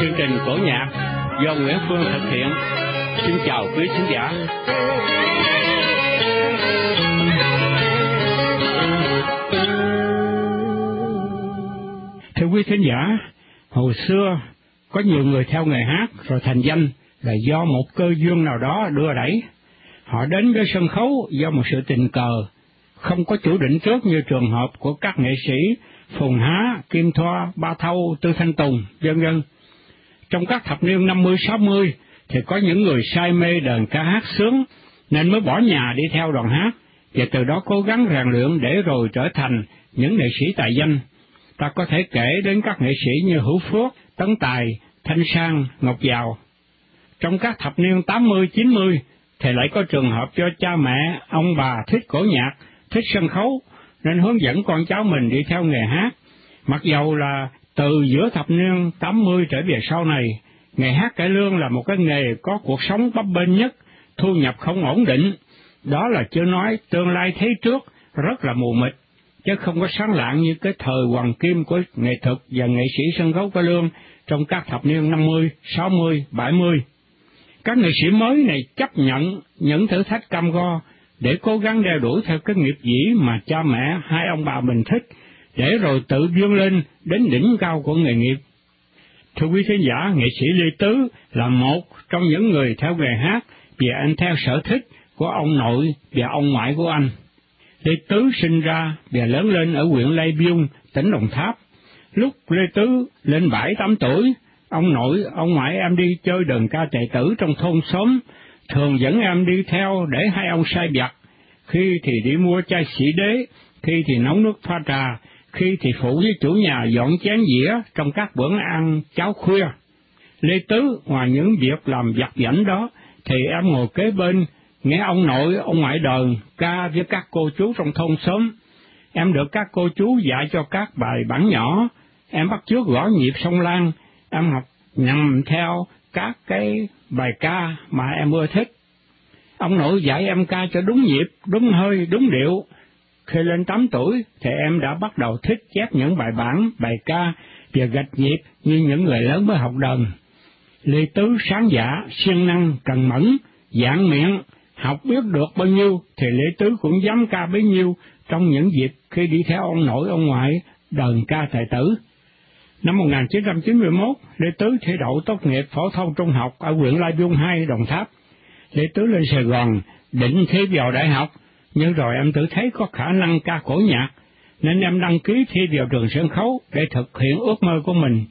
Chương trình cổ nhạc do Nguyễn Phương thực hiện. Xin chào quý khán giả. Thưa quý khán giả, hồi xưa có nhiều người theo nghề hát rồi thành danh là do một cơ duyên nào đó đưa đẩy. Họ đến với sân khấu do một sự tình cờ, không có chủ định trước như trường hợp của các nghệ sĩ Phùng Há, Kim Thoa, Ba Thâu, Tư Thanh Tùng, vân vân. Trong các thập niên 50-60 thì có những người say mê đờn ca hát sướng nên mới bỏ nhà đi theo đoàn hát và từ đó cố gắng rèn luyện để rồi trở thành những nghệ sĩ tài danh. Ta có thể kể đến các nghệ sĩ như Hữu Phước, Tấn Tài, Thanh Sang, Ngọc Giàu. Trong các thập niên 80-90 thì lại có trường hợp cho cha mẹ, ông bà thích cổ nhạc, thích sân khấu, nên hướng dẫn con cháu mình đi theo nghề hát. Mặc dầu là từ giữa thập niên 80 trở về sau này, nghề hát cải lương là một cái nghề có cuộc sống bấp bênh nhất, thu nhập không ổn định. Đó là chưa nói tương lai thấy trước rất là mù mịt, chứ không có sáng lạng như cái thời hoàng kim của nghệ thuật và nghệ sĩ sân khấu cải lương trong các thập niên 50, 60, 70. Các nghệ sĩ mới này chấp nhận những thử thách cam go để cố gắng đeo đuổi theo cái nghiệp dĩ mà cha mẹ hai ông bà mình thích, để rồi tự vươn lên đến đỉnh cao của nghề nghiệp. Thưa quý khán giả, nghệ sĩ Lê Tứ là một trong những người theo nghề hát vì anh theo sở thích của ông nội và ông ngoại của anh. Lê Tứ sinh ra và lớn lên ở huyện Lai Biung, tỉnh Đồng Tháp. Lúc Lê Tứ lên bảy tám tuổi, ông nội, ông ngoại em đi chơi đờn ca chạy tử trong thôn xóm, thường dẫn em đi theo để hai ông sai vặt, khi thì đi mua chai sĩ đế, khi thì nấu nước pha trà, khi thì phụ với chủ nhà dọn chén dĩa trong các bữa ăn cháo khuya. Lê Tứ, ngoài những việc làm vặt vảnh đó, thì em ngồi kế bên, nghe ông nội, ông ngoại đờn, ca với các cô chú trong thôn xóm. Em được các cô chú dạy cho các bài bản nhỏ, em bắt chước gõ nhịp sông Lan, em học nhằm theo các cái bài ca mà em ưa thích. Ông nội dạy em ca cho đúng nhịp, đúng hơi, đúng điệu. Khi lên 8 tuổi thì em đã bắt đầu thích chép những bài bản, bài ca và gạch nhịp như những người lớn mới học đờn. Lê Tứ sáng giả siêng năng, cần mẫn, dạng miệng, học biết được bao nhiêu thì Lê Tứ cũng dám ca bấy nhiêu trong những dịp khi đi theo ông nội ông ngoại đờn ca tài tử. Năm 1991, Lê Tứ thi đậu tốt nghiệp phổ thông trung học ở huyện Lai Vung 2, Đồng Tháp. Lê Tứ lên Sài Gòn, định thi vào đại học, nhưng rồi em tự thấy có khả năng ca cổ nhạc, nên em đăng ký thi vào trường sân khấu để thực hiện ước mơ của mình.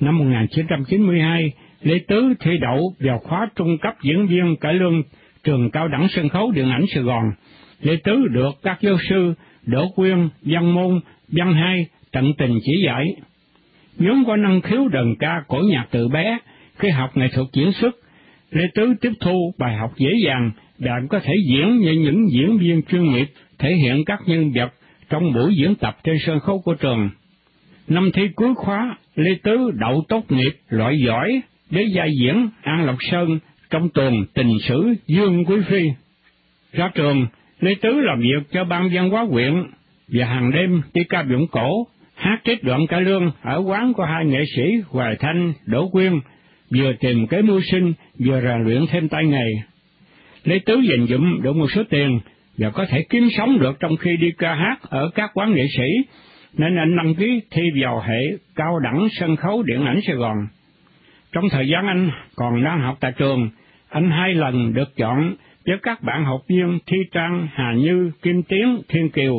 Năm 1992, Lê Tứ thi đậu vào khóa trung cấp diễn viên cải lương trường cao đẳng sân khấu điện ảnh Sài Gòn. Lê Tứ được các giáo sư Đỗ Quyên, Văn Môn, Văn Hai tận tình chỉ dạy vốn có năng khiếu đờn ca cổ nhạc từ bé, khi học nghệ thuật diễn xuất, Lê Tứ tiếp thu bài học dễ dàng, bạn có thể diễn như những diễn viên chuyên nghiệp, thể hiện các nhân vật trong buổi diễn tập trên sân khấu của trường. Năm thi cuối khóa, Lê Tứ đậu tốt nghiệp loại giỏi với vai diễn An Lộc Sơn trong tuần tình sử Dương Quý Phi. Ra trường, Lê Tứ làm việc cho ban văn hóa huyện và hàng đêm đi ca biển cổ hát trích đoạn ca lương ở quán của hai nghệ sĩ Hoài Thanh, Đỗ Quyên, vừa tìm kế mưu sinh, vừa rèn luyện thêm tay nghề. Lê Tứ dành dụm được một số tiền và có thể kiếm sống được trong khi đi ca hát ở các quán nghệ sĩ, nên anh đăng ký thi vào hệ cao đẳng sân khấu điện ảnh Sài Gòn. Trong thời gian anh còn đang học tại trường, anh hai lần được chọn với các bạn học viên Thi Trang, Hà Như, Kim Tiến, Thiên Kiều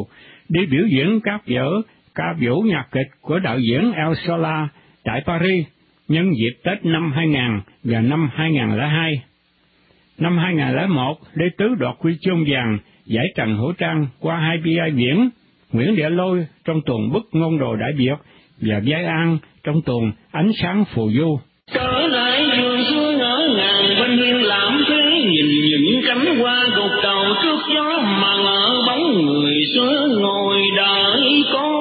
đi biểu diễn các vở ca vũ nhạc kịch của đạo diễn El Sola tại Paris nhân dịp Tết năm 2000 và năm 2002. Năm 2001, Lê Tứ đoạt huy chương vàng giải Trần Hữu Trang qua hai bi ai biển, Nguyễn Địa Lôi trong tuần bức ngôn đồ đại Việt và Giai An trong tuần ánh sáng phù du. Trở lại vườn xuôi ngỡ ngàng bên hiên lãm thế nhìn những cánh hoa gục đầu trước gió mà ngỡ bóng người xưa ngồi đợi con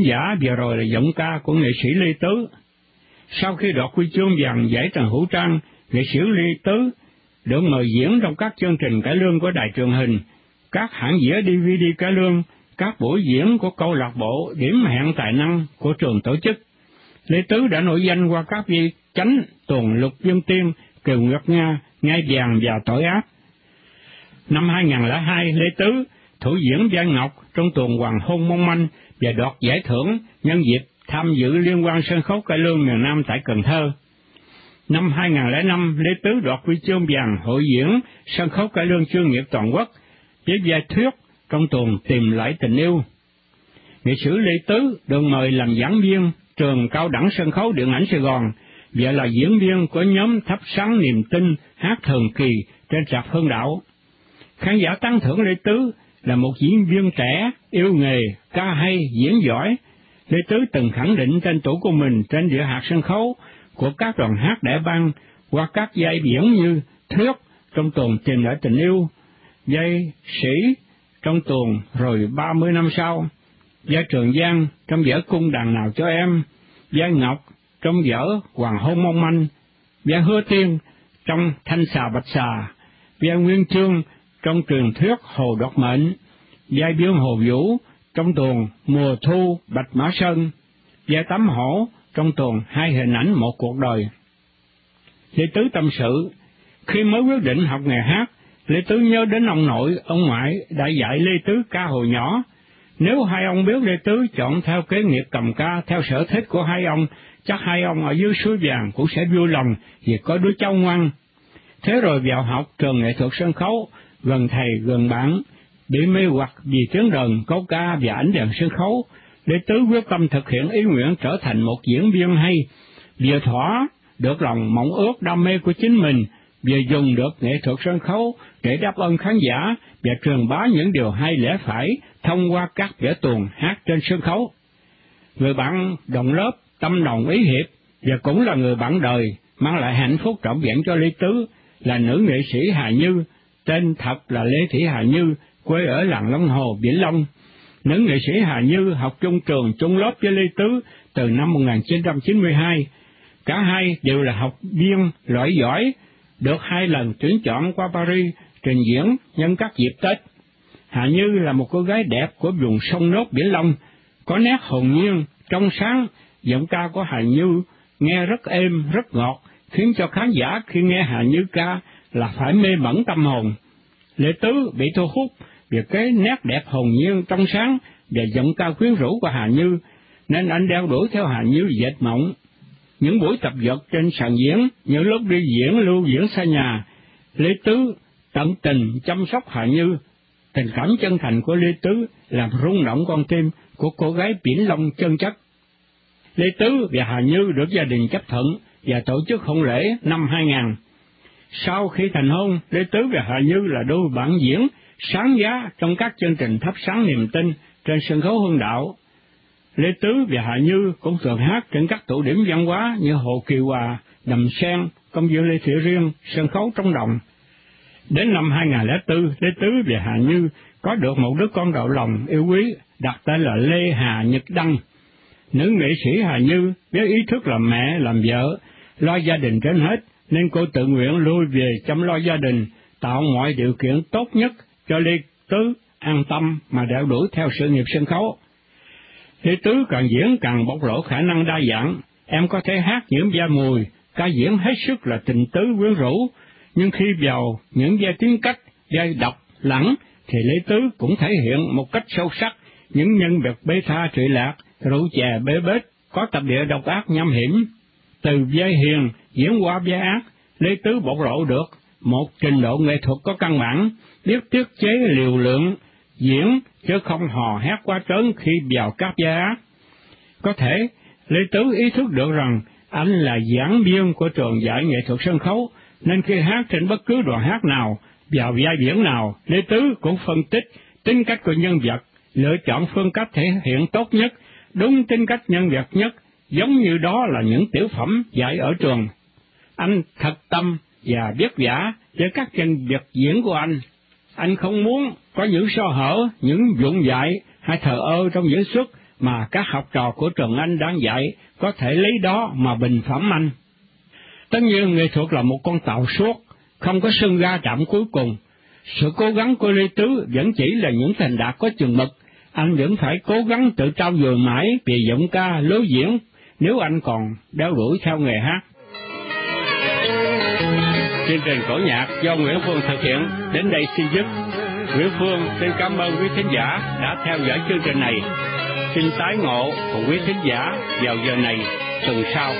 thính giả, vừa rồi là giọng ca của nghệ sĩ Lê Tứ. Sau khi đoạt huy chương vàng giải Trần Hữu Trang, nghệ sĩ Lê Tứ được mời diễn trong các chương trình cải lương của đài truyền hình, các hãng dĩa DVD cải lương, các buổi diễn của câu lạc bộ điểm hẹn tài năng của trường tổ chức. Lê Tứ đã nổi danh qua các vị chánh tuần lục dương tiên, kiều Nguyệt Nga, ngai vàng và tội ác. Năm 2002, Lê Tứ thủ diễn Giang Ngọc trong tuần Hoàng hôn mong manh và đoạt giải thưởng nhân dịp tham dự liên quan sân khấu cải lương miền Nam tại Cần Thơ. Năm 2005, Lê Tứ đoạt huy chương vàng hội diễn sân khấu cải lương chuyên nghiệp toàn quốc với vai thuyết trong tuần tìm lại tình yêu. Nghệ sĩ Lê Tứ được mời làm giảng viên trường cao đẳng sân khấu điện ảnh Sài Gòn và là diễn viên của nhóm thắp sáng niềm tin hát thường kỳ trên sạp Hương Đạo. Khán giả tán thưởng Lê Tứ là một diễn viên trẻ, yêu nghề, ca hay, diễn giỏi. Lê Tứ từng khẳng định tên tuổi của mình trên địa hạt sân khấu của các đoàn hát đại bang qua các giai biển như thước trong tuần Tìm lại tình yêu, giai Sĩ trong tuần rồi ba mươi năm sau, giai Trường Giang trong vở cung đàn nào cho em, giai Ngọc trong vở Hoàng hôn mong manh, giai Hứa Tiên trong Thanh xà bạch xà, giai Nguyên Chương trong truyền thuyết Hồ Độc Mệnh, giai biên Hồ Vũ trong tuồng Mùa Thu Bạch Mã Sơn, giai tắm Hổ trong tuồng Hai Hình Ảnh Một Cuộc Đời. Lê Tứ tâm sự, khi mới quyết định học nghề hát, Lê Tứ nhớ đến ông nội, ông ngoại đã dạy Lê Tứ ca hồi nhỏ. Nếu hai ông biết Lê Tứ chọn theo kế nghiệp cầm ca theo sở thích của hai ông, chắc hai ông ở dưới suối vàng cũng sẽ vui lòng vì có đứa cháu ngoan. Thế rồi vào học trường nghệ thuật sân khấu, gần thầy gần bạn, bị mê hoặc vì tiếng đờn, câu ca và ảnh đèn sân khấu, để tứ quyết tâm thực hiện ý nguyện trở thành một diễn viên hay, vừa thỏa được lòng mộng ước đam mê của chính mình, vừa dùng được nghệ thuật sân khấu để đáp ơn khán giả và truyền bá những điều hay lẽ phải thông qua các vở tuồng hát trên sân khấu. Người bạn đồng lớp, tâm đồng ý hiệp và cũng là người bạn đời mang lại hạnh phúc trọn vẹn cho Lý Tứ là nữ nghệ sĩ Hà Như tên thật là Lê Thị Hà Như, quê ở làng Long Hồ, Biển Long. Nữ nghệ sĩ Hà Như học chung trường chung lớp với Lê Tứ từ năm 1992. Cả hai đều là học viên loại giỏi, được hai lần tuyển chọn qua Paris trình diễn nhân các dịp Tết. Hà Như là một cô gái đẹp của vùng sông nốt Biển Long, có nét hồn nhiên, trong sáng, giọng ca của Hà Như nghe rất êm, rất ngọt, khiến cho khán giả khi nghe Hà Như ca là phải mê mẩn tâm hồn. Lệ Tứ bị thu hút vì cái nét đẹp hồn nhiên trong sáng và giọng ca quyến rũ của Hà Như, nên anh đeo đuổi theo Hà Như dệt mộng. Những buổi tập vật trên sàn diễn, những lúc đi diễn lưu diễn xa nhà, Lê Tứ tận tình chăm sóc Hà Như. Tình cảm chân thành của Lê Tứ làm rung động con tim của cô gái biển long chân chất. Lê Tứ và Hà Như được gia đình chấp thuận và tổ chức hôn lễ năm 2000. Sau khi thành hôn, Lê Tứ và Hà Như là đôi bản diễn sáng giá trong các chương trình thắp sáng niềm tin trên sân khấu hương đạo. Lê Tứ và Hà Như cũng thường hát trên các tụ điểm văn hóa như Hồ Kiều Hòa, Đầm Sen, Công viên Lê Thị Riêng, sân khấu trong đồng. Đến năm 2004, Lê Tứ và Hà Như có được một đứa con đầu lòng yêu quý, đặt tên là Lê Hà Nhật Đăng. Nữ nghệ sĩ Hà Như với ý thức làm mẹ, làm vợ, lo gia đình trên hết, nên cô tự nguyện lui về chăm lo gia đình, tạo mọi điều kiện tốt nhất cho Lê Tứ an tâm mà đeo đuổi theo sự nghiệp sân khấu. Lê Tứ càng diễn càng bộc lộ khả năng đa dạng, em có thể hát những gia mùi, ca diễn hết sức là tình tứ quyến rũ, nhưng khi vào những gia tính cách, gia độc, lẳng, thì Lê Tứ cũng thể hiện một cách sâu sắc những nhân vật bê tha trụy lạc, rượu chè bê bết, có tập địa độc ác nham hiểm. Từ giới hiền diễn qua giới ác, Lê Tứ bộc lộ được một trình độ nghệ thuật có căn bản, biết tiết chế liều lượng, diễn, chứ không hò hét quá trớn khi vào các giới ác. Có thể, Lê Tứ ý thức được rằng anh là giảng viên của trường dạy nghệ thuật sân khấu, nên khi hát trên bất cứ đoạn hát nào, vào vai diễn nào, Lê Tứ cũng phân tích tính cách của nhân vật lựa chọn phương cách thể hiện tốt nhất, đúng tính cách nhân vật nhất, giống như đó là những tiểu phẩm dạy ở trường. Anh thật tâm và biết giả với các chân việc diễn của anh. Anh không muốn có những so hở, những dụng dạy hay thờ ơ trong diễn xuất mà các học trò của trường anh đang dạy có thể lấy đó mà bình phẩm anh. Tất nhiên nghệ thuật là một con tàu suốt, không có sân ga trạm cuối cùng. Sự cố gắng của Lê Tứ vẫn chỉ là những thành đạt có chừng mực, anh vẫn phải cố gắng tự trao dồi mãi về giọng ca, lối diễn, nếu anh còn đeo đuổi theo nghề hát. Chương trình cổ nhạc do Nguyễn Phương thực hiện đến đây xin dứt. Nguyễn Phương xin cảm ơn quý thính giả đã theo dõi chương trình này. Xin tái ngộ cùng quý thính giả vào giờ này tuần sau.